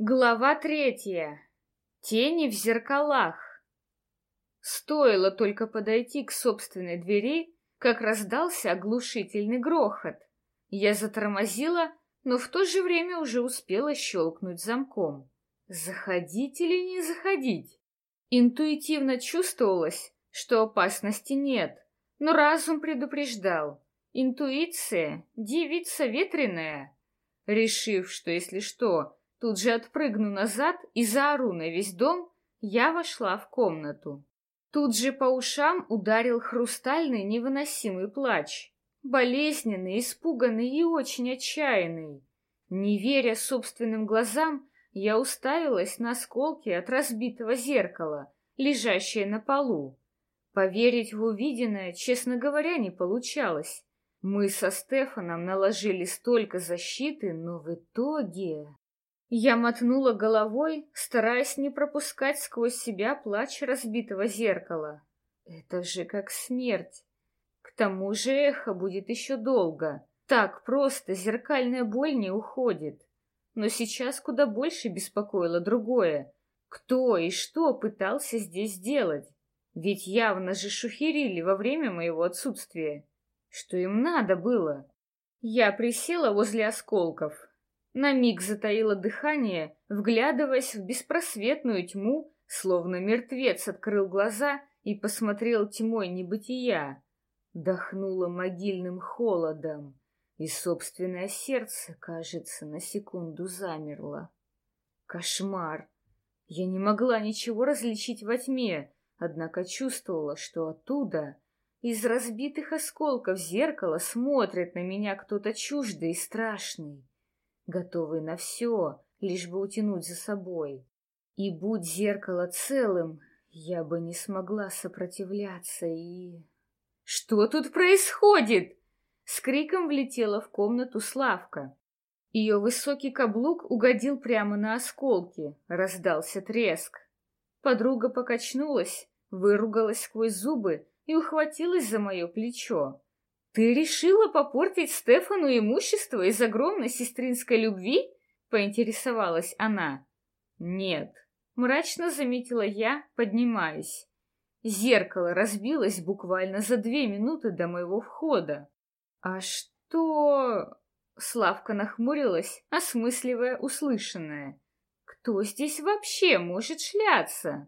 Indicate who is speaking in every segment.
Speaker 1: Глава третья. Тени в зеркалах. Стоило только подойти к собственной двери, как раздался оглушительный грохот. Я затормозила, но в то же время уже успела щелкнуть замком. Заходить или не заходить? Интуитивно чувствовалось, что опасности нет, но разум предупреждал. Интуиция — девица ветреная. Решив, что если что, Тут же отпрыгну назад и заору на весь дом, я вошла в комнату. Тут же по ушам ударил хрустальный невыносимый плач. Болезненный, испуганный и очень отчаянный. Не веря собственным глазам, я уставилась на осколки от разбитого зеркала, лежащее на полу. Поверить в увиденное, честно говоря, не получалось. Мы со Стефаном наложили столько защиты, но в итоге... Я мотнула головой, стараясь не пропускать сквозь себя плач разбитого зеркала. Это же как смерть. К тому же эхо будет еще долго. Так просто зеркальная боль не уходит. Но сейчас куда больше беспокоило другое. Кто и что пытался здесь сделать? Ведь явно же шухерили во время моего отсутствия. Что им надо было? Я присела возле осколков, на миг затаила дыхание, вглядываясь в беспросветную тьму, словно мертвец открыл глаза и посмотрел тьмой небытия. Дохнуло могильным холодом, и собственное сердце, кажется, на секунду замерло. Кошмар! Я не могла ничего различить во тьме, однако чувствовала, что оттуда, из разбитых осколков зеркала, смотрит на меня кто-то чуждый и страшный готовый на все, лишь бы утянуть за собой. И будь зеркало целым, я бы не смогла сопротивляться и... «Что тут происходит?» С криком влетела в комнату Славка. Ее высокий каблук угодил прямо на осколки, раздался треск. Подруга покачнулась, выругалась сквозь зубы и ухватилась за мое плечо. «Ты решила попортить Стефану имущество из огромной сестринской любви?» — поинтересовалась она. «Нет», — мрачно заметила я, поднимаясь. Зеркало разбилось буквально за две минуты до моего входа. «А что...» — Славка нахмурилась, осмысливая услышанное. «Кто здесь вообще может шляться?»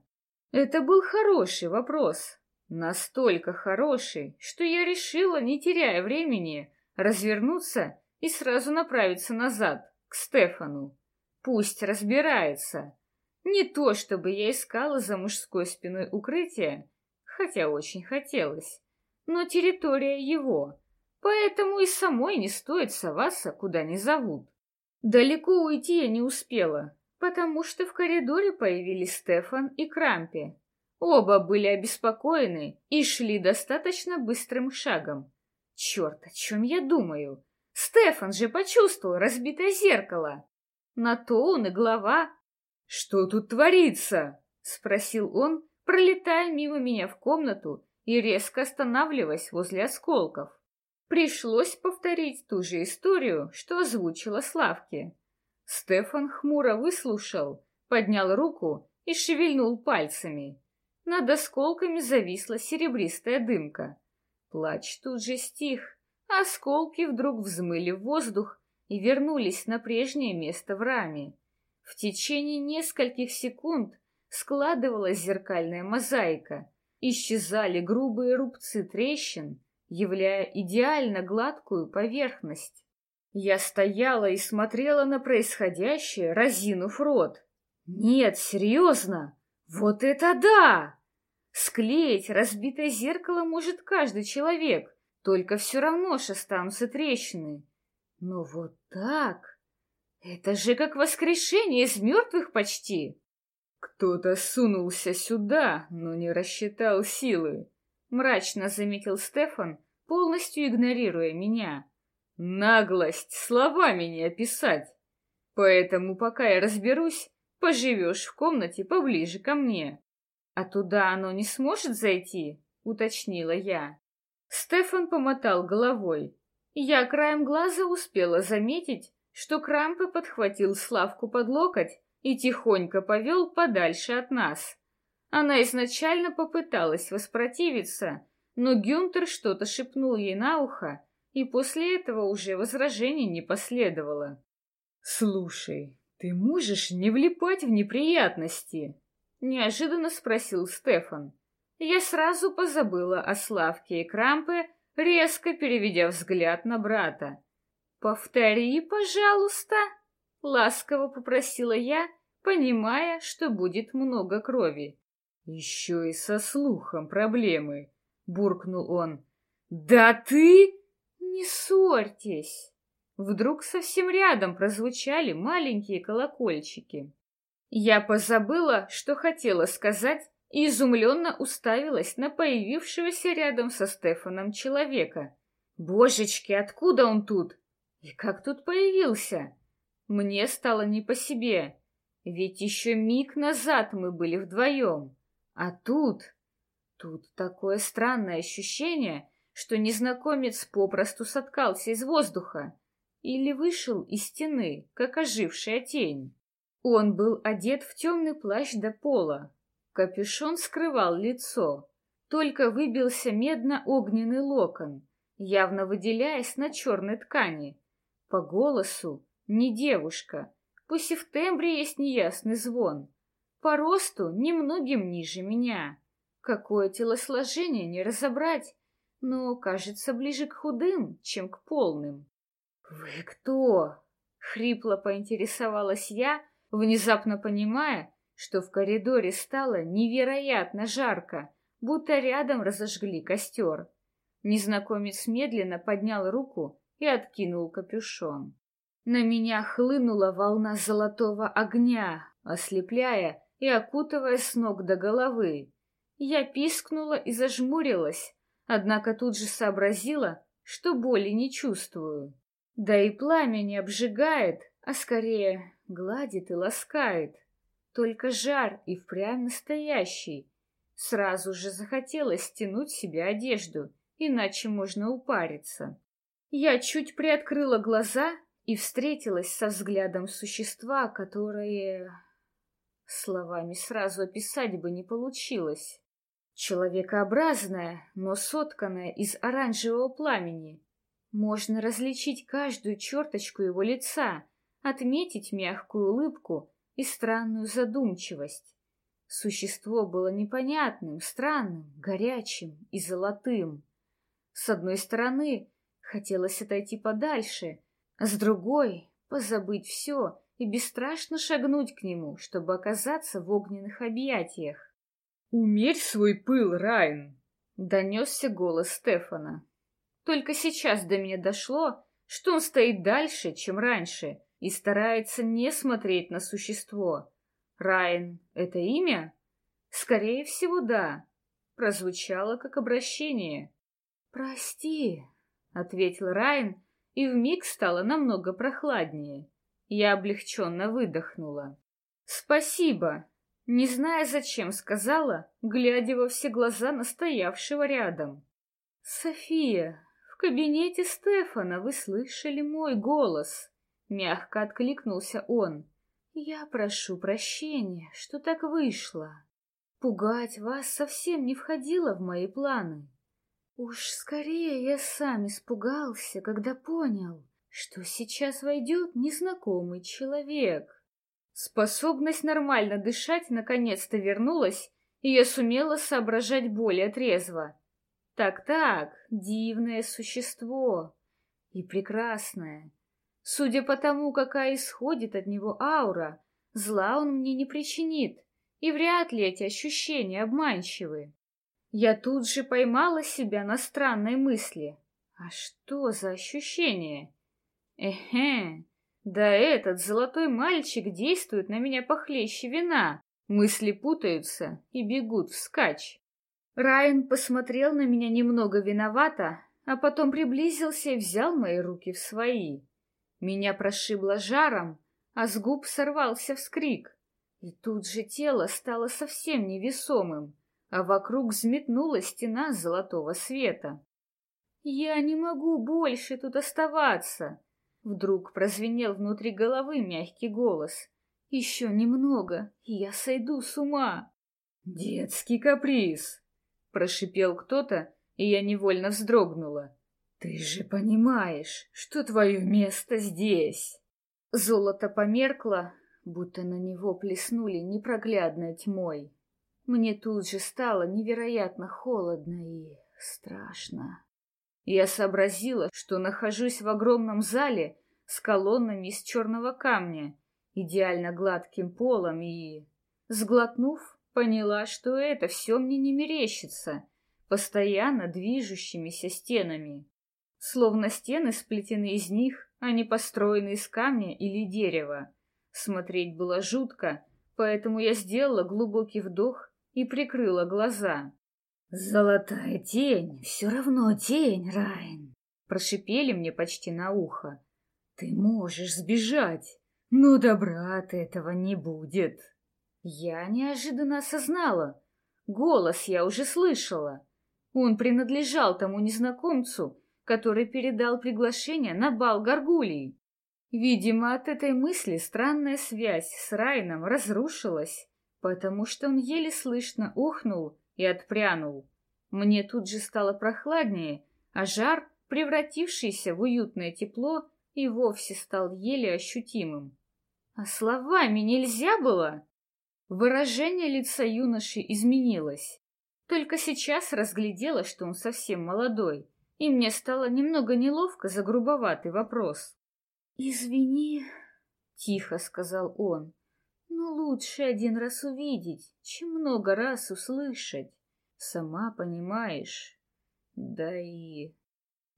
Speaker 1: Это был хороший вопрос, Настолько хороший, что я решила, не теряя времени, развернуться и сразу направиться назад, к Стефану. Пусть разбирается. Не то, чтобы я искала за мужской спиной укрытие, хотя очень хотелось, но территория его, поэтому и самой не стоит соваться, куда не зовут. Далеко уйти я не успела, потому что в коридоре появились Стефан и Крампи. Оба были обеспокоены и шли достаточно быстрым шагом. Черт, о чем я думаю? Стефан же почувствовал разбитое зеркало. На то он и глава. «Что тут творится?» — спросил он, пролетая мимо меня в комнату и резко останавливаясь возле осколков. Пришлось повторить ту же историю, что озвучила Славке. Стефан хмуро выслушал, поднял руку и шевельнул пальцами. Над осколками зависла серебристая дымка. Плач тут же стих, осколки вдруг взмыли в воздух и вернулись на прежнее место в раме. В течение нескольких секунд складывалась зеркальная мозаика, исчезали грубые рубцы трещин, являя идеально гладкую поверхность. Я стояла и смотрела на происходящее, разинув рот. «Нет, серьезно! Вот это да!» Склеить разбитое зеркало может каждый человек, только все равно ж останутся трещины. Но вот так... Это же как воскрешение из мертвых почти. Кто-то сунулся сюда, но не рассчитал силы. Мрачно заметил Стефан, полностью игнорируя меня. Наглость словами не описать. Поэтому, пока я разберусь, поживешь в комнате поближе ко мне. «А туда оно не сможет зайти?» — уточнила я. Стефан помотал головой. Я краем глаза успела заметить, что Крампы подхватил Славку под локоть и тихонько повел подальше от нас. Она изначально попыталась воспротивиться, но Гюнтер что-то шепнул ей на ухо, и после этого уже возражений не последовало. «Слушай, ты можешь не влипать в неприятности?» — неожиданно спросил Стефан. Я сразу позабыла о Славке и Крампе, резко переведя взгляд на брата. «Повтори, пожалуйста!» — ласково попросила я, понимая, что будет много крови. «Еще и со слухом проблемы», — буркнул он. «Да ты...» «Не ссорьтесь!» Вдруг совсем рядом прозвучали маленькие колокольчики. Я позабыла, что хотела сказать, и изумленно уставилась на появившегося рядом со Стефаном человека. Божечки, откуда он тут? И как тут появился? Мне стало не по себе, ведь еще миг назад мы были вдвоем. А тут... Тут такое странное ощущение, что незнакомец попросту соткался из воздуха или вышел из стены, как ожившая тень. Он был одет в темный плащ до пола. Капюшон скрывал лицо. Только выбился медно-огненный локон, явно выделяясь на черной ткани. По голосу не девушка, пусть и в тембре есть неясный звон. По росту немногим ниже меня. Какое телосложение не разобрать, но кажется ближе к худым, чем к полным. «Вы кто?» — хрипло поинтересовалась я, внезапно понимая, что в коридоре стало невероятно жарко, будто рядом разожгли костер. Незнакомец медленно поднял руку и откинул капюшон. На меня хлынула волна золотого огня, ослепляя и окутывая с ног до головы. Я пискнула и зажмурилась, однако тут же сообразила, что боли не чувствую. Да и пламя не обжигает, а скорее гладит и ласкает. Только жар и впрямь настоящий. Сразу же захотелось стянуть себе одежду, иначе можно упариться. Я чуть приоткрыла глаза и встретилась со взглядом существа, которое... Словами сразу описать бы не получилось. Человекообразное, но сотканное из оранжевого пламени. Можно различить каждую черточку его лица, отметить мягкую улыбку и странную задумчивость. Существо было непонятным, странным, горячим и золотым. С одной стороны, хотелось отойти подальше, с другой — позабыть все и бесстрашно шагнуть к нему, чтобы оказаться в огненных объятиях. «Умерь свой пыл, Райн!» — донесся голос Стефана. Только сейчас до меня дошло, что он стоит дальше, чем раньше — и старается не смотреть на существо. Райан — это имя? Скорее всего, да. Прозвучало как обращение. «Прости», — ответил Райан, и вмиг стало намного прохладнее. Я облегченно выдохнула. «Спасибо», не зная зачем, сказала, глядя во все глаза настоявшего рядом. «София, кабинете Стефана вы слышали мой голос. Мягко откликнулся он. Я прошу прощения, что так вышло. Пугать вас совсем не входило в мои планы. Уж скорее я сам испугался, когда понял, что сейчас войдет незнакомый человек. Способность нормально дышать наконец-то вернулась, и я сумела соображать более трезво. Так-так, дивное существо и прекрасное. Судя по тому, какая исходит от него аура, зла он мне не причинит, и вряд ли эти ощущения обманчивы. Я тут же поймала себя на странной мысли. А что за ощущение? Эхе, да этот золотой мальчик действует на меня похлеще вина. Мысли путаются и бегут вскачь. Райан посмотрел на меня немного виновато, а потом приблизился и взял мои руки в свои. Меня прошибло жаром, а с губ сорвался вскрик. И тут же тело стало совсем невесомым, а вокруг взметнулась стена золотого света. «Я не могу больше тут оставаться!» Вдруг прозвенел внутри головы мягкий голос. Еще немного, и я сойду с ума.
Speaker 2: Детский каприз, прошипел кто-то, и я невольно вздрогнула. Ты же понимаешь, что твое место здесь.
Speaker 1: Золото померкло, будто на него плеснули непроглядной тьмой. Мне тут же стало невероятно холодно и страшно. Я сообразила, что нахожусь в огромном зале с колоннами из черного камня, идеально гладким полом и, сглотнув, поняла, что это все мне не мерещится, постоянно движущимися стенами. Словно стены сплетены из них, а не построены из камня или дерева. Смотреть было жутко, поэтому я сделала глубокий вдох и прикрыла глаза.
Speaker 2: «Золотая тень, все равно тень, Райн!»
Speaker 1: Прошипели мне почти на ухо.
Speaker 2: «Ты можешь сбежать, но добра от этого не будет!»
Speaker 1: Я неожиданно осознала. Голос я уже слышала. Он принадлежал тому незнакомцу, который передал приглашение на бал Гаргулии. Видимо, от этой мысли странная связь с Райном разрушилась, потому что он еле слышно охнул и отпрянул. Мне тут же стало прохладнее, а жар, превратившийся в уютное тепло, и вовсе стал еле ощутимым. А словами нельзя было? Выражение лица юноши изменилось. Только сейчас разглядела, что он совсем молодой, и мне стало немного неловко за грубоватый вопрос. «Извини», — тихо сказал он, — «но лучше один раз увидеть, чем много раз услышать. Сама понимаешь. Да и...»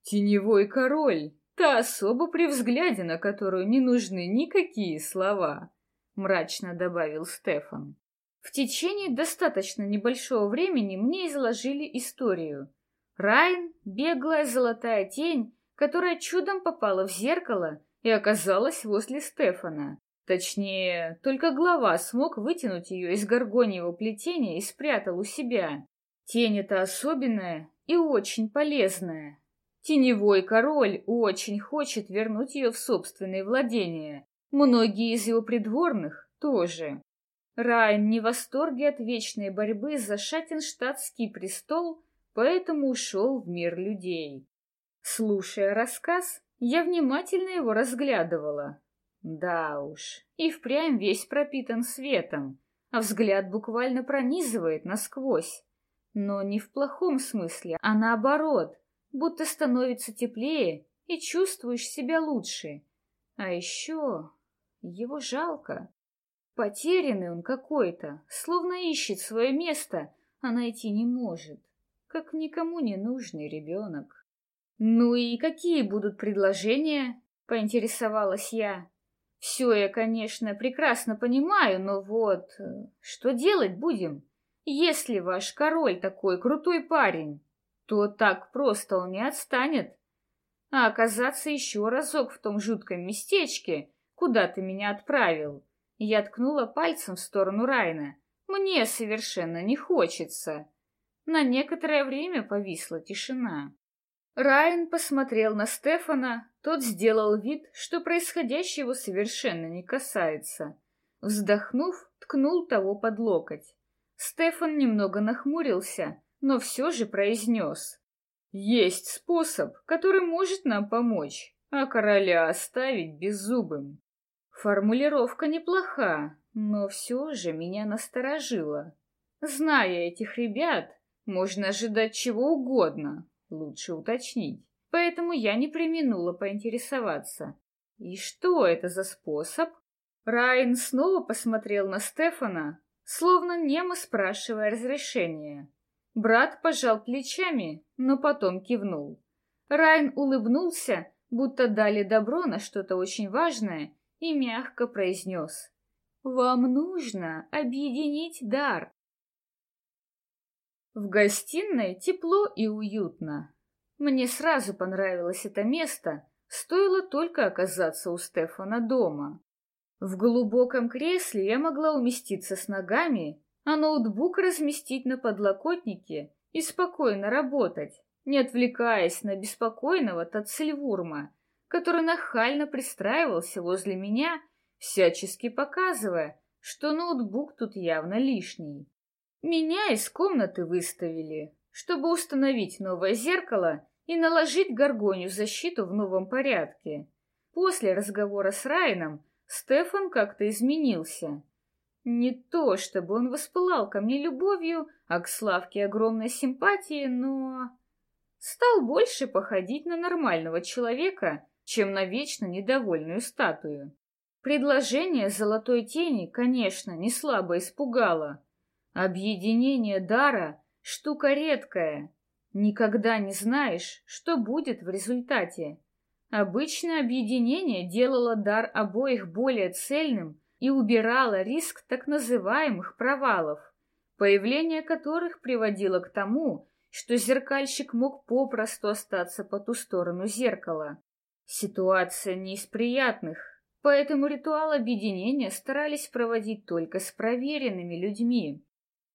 Speaker 2: «Теневой король, та особа при взгляде, на которую не нужны никакие слова», — мрачно добавил Стефан.
Speaker 1: В течение достаточно небольшого времени мне изложили историю. Райн — беглая золотая тень, которая чудом попала в зеркало и оказалась возле Стефана. Точнее, только глава смог вытянуть ее из горгоньего плетения и спрятал у себя. Тень эта особенная и очень полезная. Теневой король очень хочет вернуть ее в собственные владения. Многие из его придворных тоже. Райн не в восторге от вечной борьбы за шатенштадтский престол, поэтому ушел в мир людей. Слушая рассказ, я внимательно его разглядывала. Да уж, и впрямь весь пропитан светом, а взгляд буквально пронизывает насквозь. Но не в плохом смысле, а наоборот, будто становится теплее и чувствуешь себя лучше. А еще его жалко. Потерянный он какой-то, словно ищет свое место, а найти не может, как никому не нужный ребенок. «Ну и какие будут предложения?» — поинтересовалась я. «Все я, конечно, прекрасно понимаю, но вот э, что делать будем? Если ваш король такой крутой парень, то так просто он не отстанет. А оказаться еще разок в том жутком местечке, куда ты меня отправил, я ткнула пальцем в сторону Райна. Мне совершенно не хочется. На некоторое время повисла тишина. Райан посмотрел на Стефана, тот сделал вид, что происходящее его совершенно не касается. Вздохнув, ткнул того под локоть. Стефан немного нахмурился, но все же произнес. «Есть способ, который может нам помочь, а короля оставить беззубым». Формулировка неплоха, но все же меня насторожило. Зная этих ребят, можно ожидать чего угодно, лучше уточнить. Поэтому я не применула поинтересоваться. И что это за способ? Райан снова посмотрел на Стефана, словно немо спрашивая разрешения. Брат пожал плечами, но потом кивнул. Райан улыбнулся, будто дали добро на что-то очень важное, и мягко произнес. «Вам нужно объединить дар». В гостиной тепло и уютно. Мне сразу понравилось это место, стоило только оказаться у Стефана дома. В глубоком кресле я могла уместиться с ногами, а ноутбук разместить на подлокотнике и спокойно работать, не отвлекаясь на беспокойного Тацельвурма, который нахально пристраивался возле меня, всячески показывая, что ноутбук тут явно лишний. Меня из комнаты выставили, чтобы установить новое зеркало и наложить горгонью защиту в новом порядке. После разговора с Райном Стефан как-то изменился. Не то, чтобы он воспылал ко мне любовью, а к Славке огромной симпатии, но... Стал больше походить на нормального человека, чем на вечно недовольную статую. Предложение золотой тени, конечно, не слабо испугало. Объединение дара — штука редкая. Никогда не знаешь, что будет в результате. Обычное объединение делало дар обоих более цельным и убирало риск так называемых провалов, появление которых приводило к тому, что зеркальщик мог попросту остаться по ту сторону зеркала. Ситуация не из приятных, поэтому ритуал объединения старались проводить только с проверенными людьми.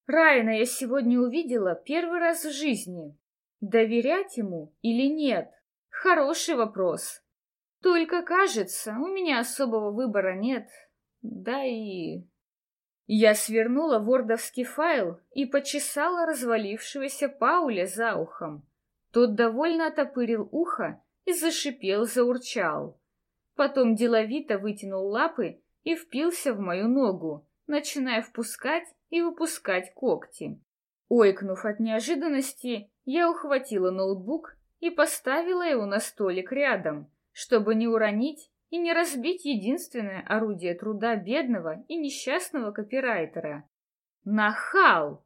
Speaker 1: Райана я сегодня увидела первый раз в жизни. Доверять ему или нет? Хороший вопрос. Только кажется, у меня особого выбора нет. Да и... Я свернула вордовский файл и почесала развалившегося Пауля за ухом. Тот довольно отопырил ухо и зашипел, заурчал. Потом деловито вытянул лапы и впился в мою ногу, начиная впускать и выпускать когти. Ойкнув от неожиданности, я ухватила ноутбук и поставила его на столик рядом, чтобы не уронить и не разбить единственное орудие труда бедного и несчастного копирайтера. Нахал!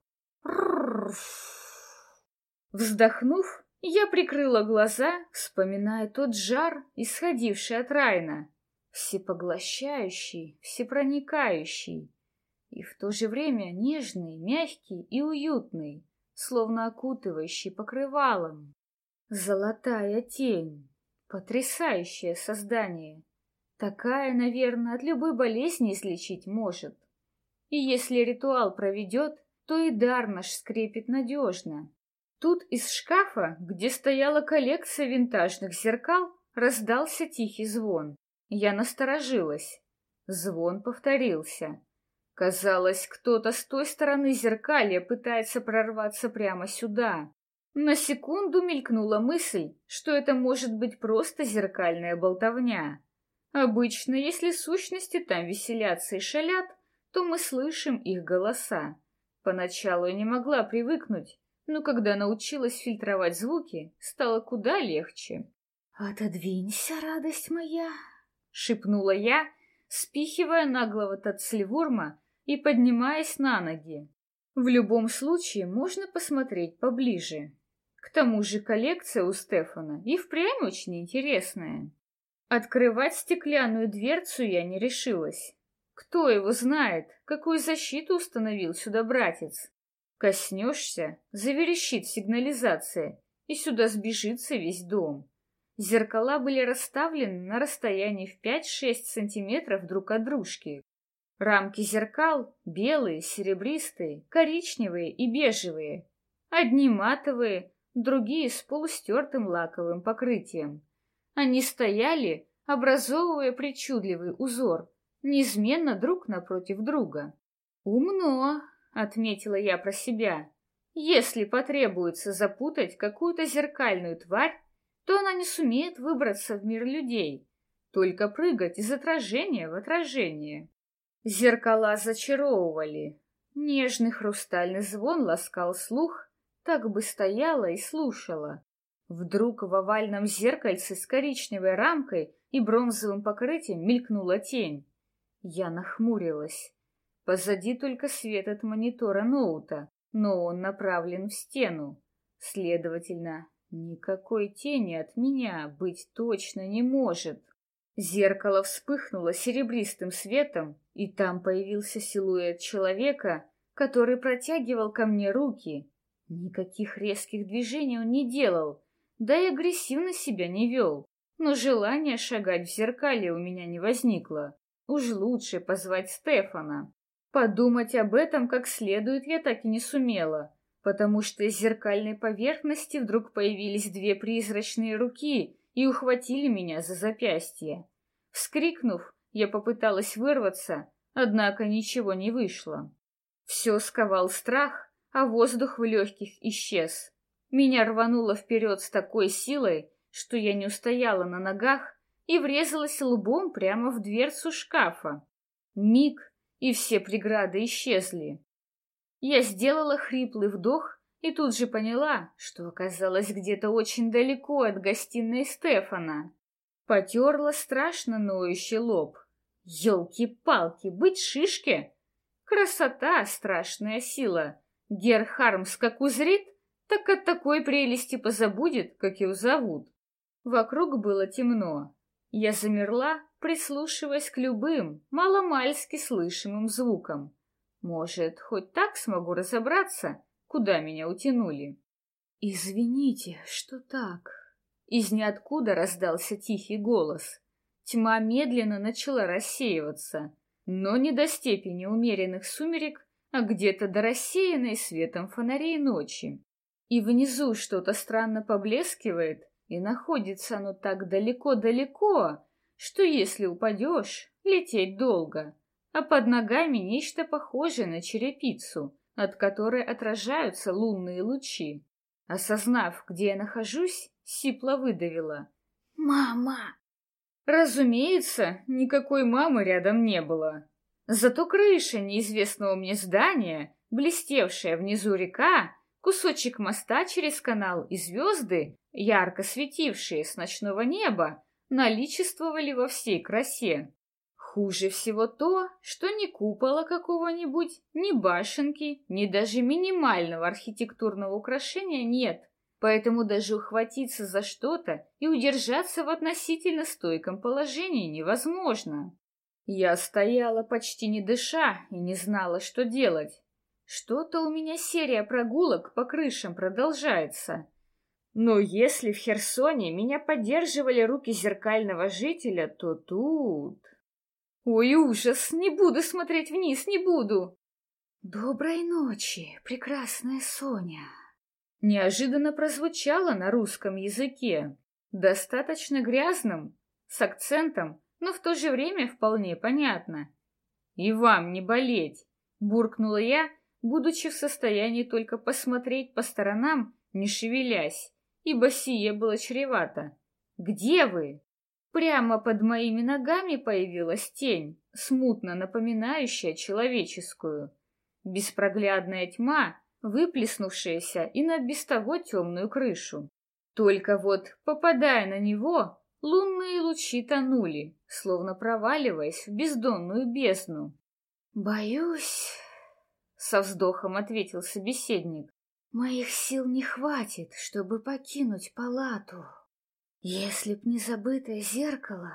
Speaker 1: Вздохнув, я прикрыла глаза, вспоминая тот жар, исходивший от Райна, всепоглощающий, всепроникающий, и в то же время нежный, мягкий и уютный, словно окутывающий покрывалом. Золотая тень. Потрясающее создание. Такая, наверное, от любой болезни излечить может. И если ритуал проведет, то и дар наш скрепит надежно. Тут из шкафа, где стояла коллекция винтажных зеркал, раздался тихий звон. Я насторожилась. Звон повторился. Казалось, кто-то с той стороны зеркалья пытается прорваться прямо сюда. На секунду мелькнула мысль, что это может быть просто зеркальная болтовня. Обычно, если сущности там веселятся и шалят, то мы слышим их голоса. Поначалу я не могла привыкнуть, но когда научилась фильтровать звуки, стало куда легче. «Отодвинься, радость моя!» — шепнула я, спихивая наглого Тацлевурма и поднимаясь на ноги. В любом случае можно посмотреть поближе. К тому же коллекция у Стефана и впрямь очень интересная. Открывать стеклянную дверцу я не решилась. Кто его знает, какую защиту установил сюда братец? Коснешься, заверещит сигнализация, и сюда сбежится весь дом. Зеркала были расставлены на расстоянии в 5-6 сантиметров друг от дружки. Рамки зеркал белые, серебристые, коричневые и бежевые. Одни матовые, другие с полустертым лаковым покрытием. Они стояли, образовывая причудливый узор, неизменно друг напротив друга. «Умно», — отметила я про себя. «Если потребуется запутать какую-то зеркальную тварь, то она не сумеет выбраться в мир людей, только прыгать из отражения в отражение». Зеркала зачаровывали. Нежный хрустальный звон ласкал слух, так бы стояла и слушала. Вдруг в овальном зеркальце с коричневой рамкой и бронзовым покрытием мелькнула тень. Я нахмурилась. Позади только свет от монитора ноута, но он направлен в стену. Следовательно, никакой тени от меня быть точно не может. Зеркало вспыхнуло серебристым светом, и там появился силуэт человека, который протягивал ко мне руки. Никаких резких движений он не делал, да и агрессивно себя не вел. Но желания шагать в зеркале у меня не возникло. Уж лучше позвать Стефана. Подумать об этом как следует я так и не сумела, потому что из зеркальной поверхности вдруг появились две призрачные руки — и ухватили меня за запястье. Вскрикнув, Я попыталась вырваться, однако ничего не вышло. Все сковал страх, а воздух в легких исчез. Меня рвануло вперед с такой силой, что я не устояла на ногах и врезалась лбом прямо в дверцу шкафа. Миг, и все преграды исчезли. Я сделала хриплый вдох и тут же поняла, что оказалась где-то очень далеко от гостиной Стефана. Потерла страшно ноющий лоб. Ёлки-палки, быть шишке? Красота — страшная сила. Герхармс как узрит, так от такой прелести позабудет, как его зовут. Вокруг было темно. Я замерла, прислушиваясь к любым, маломальски слышимым звукам. Может, хоть так смогу разобраться, куда меня утянули? «Извините, что так?» Из ниоткуда раздался тихий голос. Тьма медленно начала рассеиваться, но не до степени умеренных сумерек, а где-то до рассеянной светом фонарей ночи. И внизу что-то странно поблескивает, и находится оно так далеко-далеко, что если упадешь, лететь долго, а под ногами нечто похожее на черепицу, от которой отражаются лунные лучи. Осознав, где я нахожусь, сипло выдавила. «Мама!» Разумеется, никакой мамы рядом не было. Зато крыша неизвестного мне здания, блестевшая внизу река, кусочек моста через канал и звезды, ярко светившие с ночного неба, наличествовали во всей красе. Хуже всего то, что ни купола какого-нибудь, ни башенки, ни даже минимального архитектурного украшения нет, поэтому даже ухватиться за что-то и удержаться в относительно стойком положении невозможно. Я стояла почти не дыша и не знала, что делать. Что-то у меня серия прогулок по крышам продолжается. Но если в Херсоне меня поддерживали руки зеркального жителя, то тут... Ой, ужас! Не буду смотреть вниз, не буду! Доброй ночи, прекрасная Соня! Неожиданно прозвучало на русском языке, достаточно грязным, с акцентом, но в то же время вполне понятно. «И вам не болеть!» — буркнула я будучи в состоянии только посмотреть по сторонам, не шевелясь, ибо сие было чревато. «Где вы?» Прямо под моими ногами появилась тень, смутно напоминающая человеческую. Беспроглядная тьма, выплеснувшаяся и на без того темную крышу. Только вот, попадая на него, лунные лучи тонули, словно проваливаясь в бездонную бездну. «Боюсь...» со вздохом ответил собеседник. Моих сил не хватит, чтобы покинуть палату. Если б не забытое зеркало,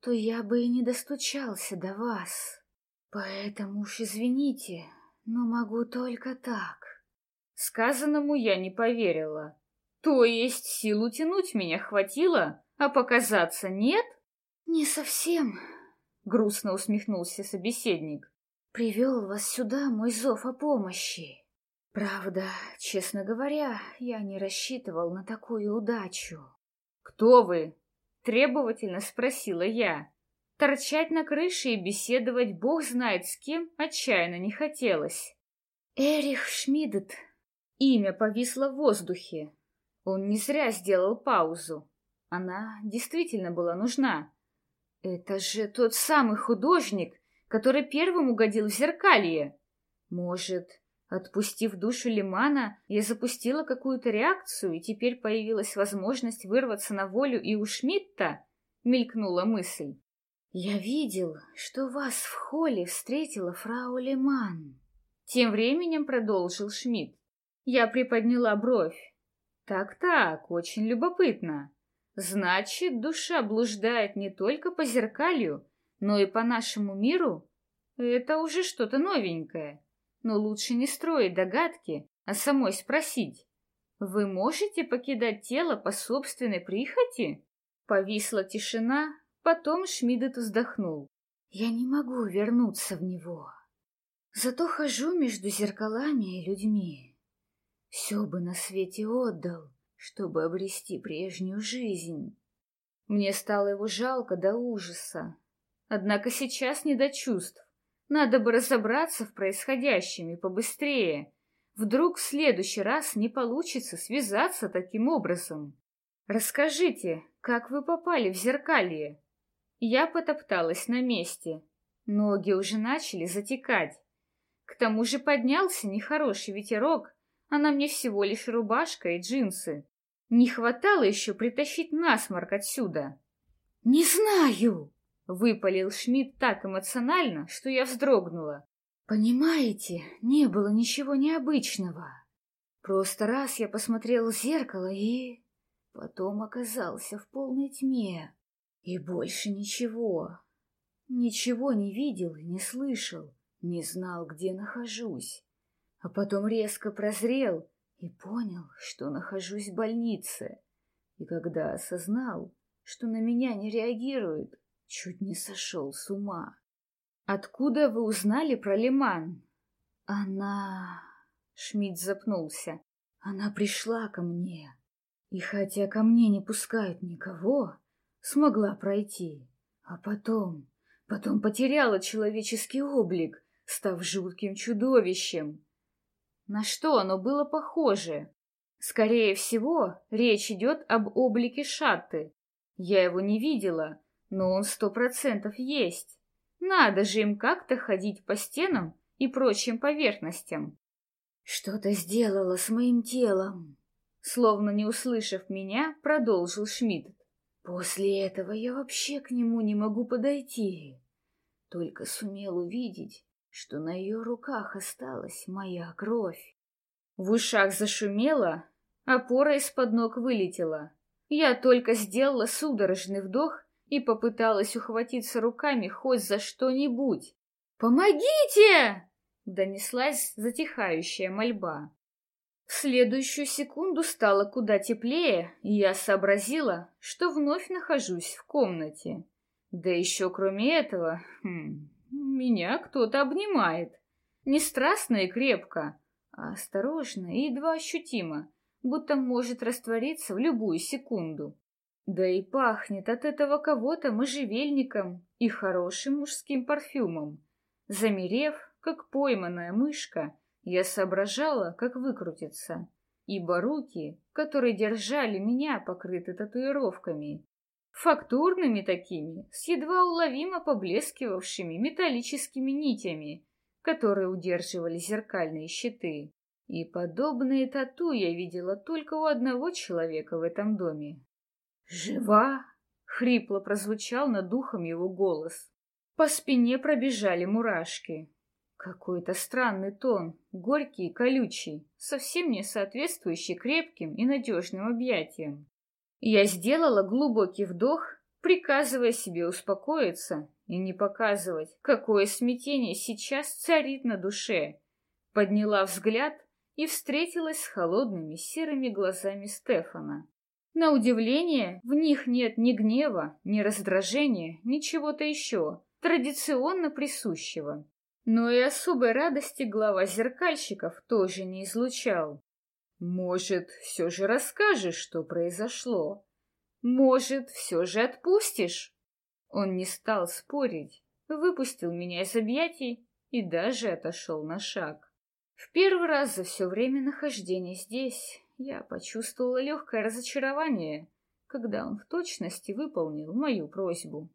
Speaker 1: то я бы и не достучался до вас. Поэтому уж извините, но могу только так. Сказанному я не поверила. То есть силу тянуть меня хватило, а показаться нет? Не совсем, грустно усмехнулся собеседник привел вас сюда мой зов о помощи. Правда, честно говоря, я не рассчитывал на такую удачу. «Кто вы?» — требовательно спросила я. Торчать на крыше и беседовать бог знает с кем отчаянно не хотелось. «Эрих Шмидт». Имя повисло в воздухе. Он не зря сделал паузу. Она действительно была нужна. Это же тот самый художник, который первым угодил в зеркалье. Может, отпустив душу Лимана, я запустила какую-то реакцию, и теперь появилась возможность вырваться на волю и у Шмидта? Мелькнула мысль. Я видел, что вас в холле встретила фрау Лиман. Тем временем продолжил Шмидт. Я приподняла бровь. Так-так, очень любопытно. Значит, душа блуждает не только по зеркалью, но и по нашему миру это уже что-то новенькое. Но лучше не строить догадки, а самой спросить. Вы можете покидать тело по собственной прихоти? Повисла тишина, потом Шмидт вздохнул. Я не могу вернуться в него. Зато хожу между зеркалами и людьми. Все бы на свете отдал, чтобы обрести прежнюю жизнь. Мне стало его жалко до ужаса, Однако сейчас не до чувств. Надо бы разобраться в происходящем и побыстрее. Вдруг в следующий раз не получится связаться таким образом. Расскажите, как вы попали в зеркалье? Я потопталась на месте. Ноги уже начали затекать. К тому же поднялся нехороший ветерок, а на мне всего лишь рубашка и джинсы. Не хватало еще притащить насморк отсюда. «Не знаю!» Выпалил Шмидт так эмоционально, что я вздрогнула. Понимаете, не было ничего необычного. Просто раз я посмотрел в зеркало и... Потом оказался в полной тьме. И больше ничего. Ничего не видел и не слышал, не знал, где нахожусь. А потом резко прозрел и понял, что нахожусь в больнице. И когда осознал, что на меня не реагируют, Чуть не сошел с ума. Откуда вы узнали про Лиман? Она... Шмидт запнулся. Она пришла ко мне. И хотя ко мне не пускают никого, смогла пройти. А потом... Потом потеряла человеческий облик, став жутким чудовищем. На что оно было похоже? Скорее всего, речь идет об облике Шатты. Я его не видела, но он сто процентов есть. Надо же им как-то ходить по стенам и прочим поверхностям. Что-то сделала с моим телом. Словно не услышав меня, продолжил Шмидт. После этого я вообще к нему не могу подойти. Только сумел увидеть, что на ее руках осталась моя кровь. В ушах зашумело, опора из-под ног вылетела. Я только сделала судорожный вдох и попыталась ухватиться руками хоть за что-нибудь. «Помогите!» — донеслась затихающая мольба. В следующую секунду стало куда теплее, и я сообразила, что вновь нахожусь в комнате. Да еще кроме этого, хм, меня кто-то обнимает. Не страстно и крепко, а осторожно и едва ощутимо, будто может раствориться в любую секунду. Да и пахнет от этого кого-то можжевельником и хорошим мужским парфюмом. Замерев, как пойманная мышка, я соображала, как выкрутиться, ибо руки, которые держали меня, покрыты татуировками, фактурными такими, с едва уловимо поблескивавшими металлическими нитями, которые удерживали зеркальные щиты. И подобные тату я видела только у одного человека в этом доме «Жива?» — хрипло прозвучал над духом его голос. По спине пробежали мурашки. Какой-то странный тон, горький и колючий, совсем не соответствующий крепким и надежным объятиям. Я сделала глубокий вдох, приказывая себе успокоиться и не показывать, какое смятение сейчас царит на душе. Подняла взгляд и встретилась с холодными серыми глазами Стефана. На удивление, в них нет ни гнева, ни раздражения, ни чего-то еще, традиционно присущего. Но и особой радости глава зеркальщиков тоже не излучал. «Может, все же расскажешь, что произошло? Может, все же отпустишь?» Он не стал спорить, выпустил меня из объятий и даже отошел на шаг. В первый раз за все время нахождения здесь я почувствовала легкое разочарование, когда он в точности выполнил мою просьбу.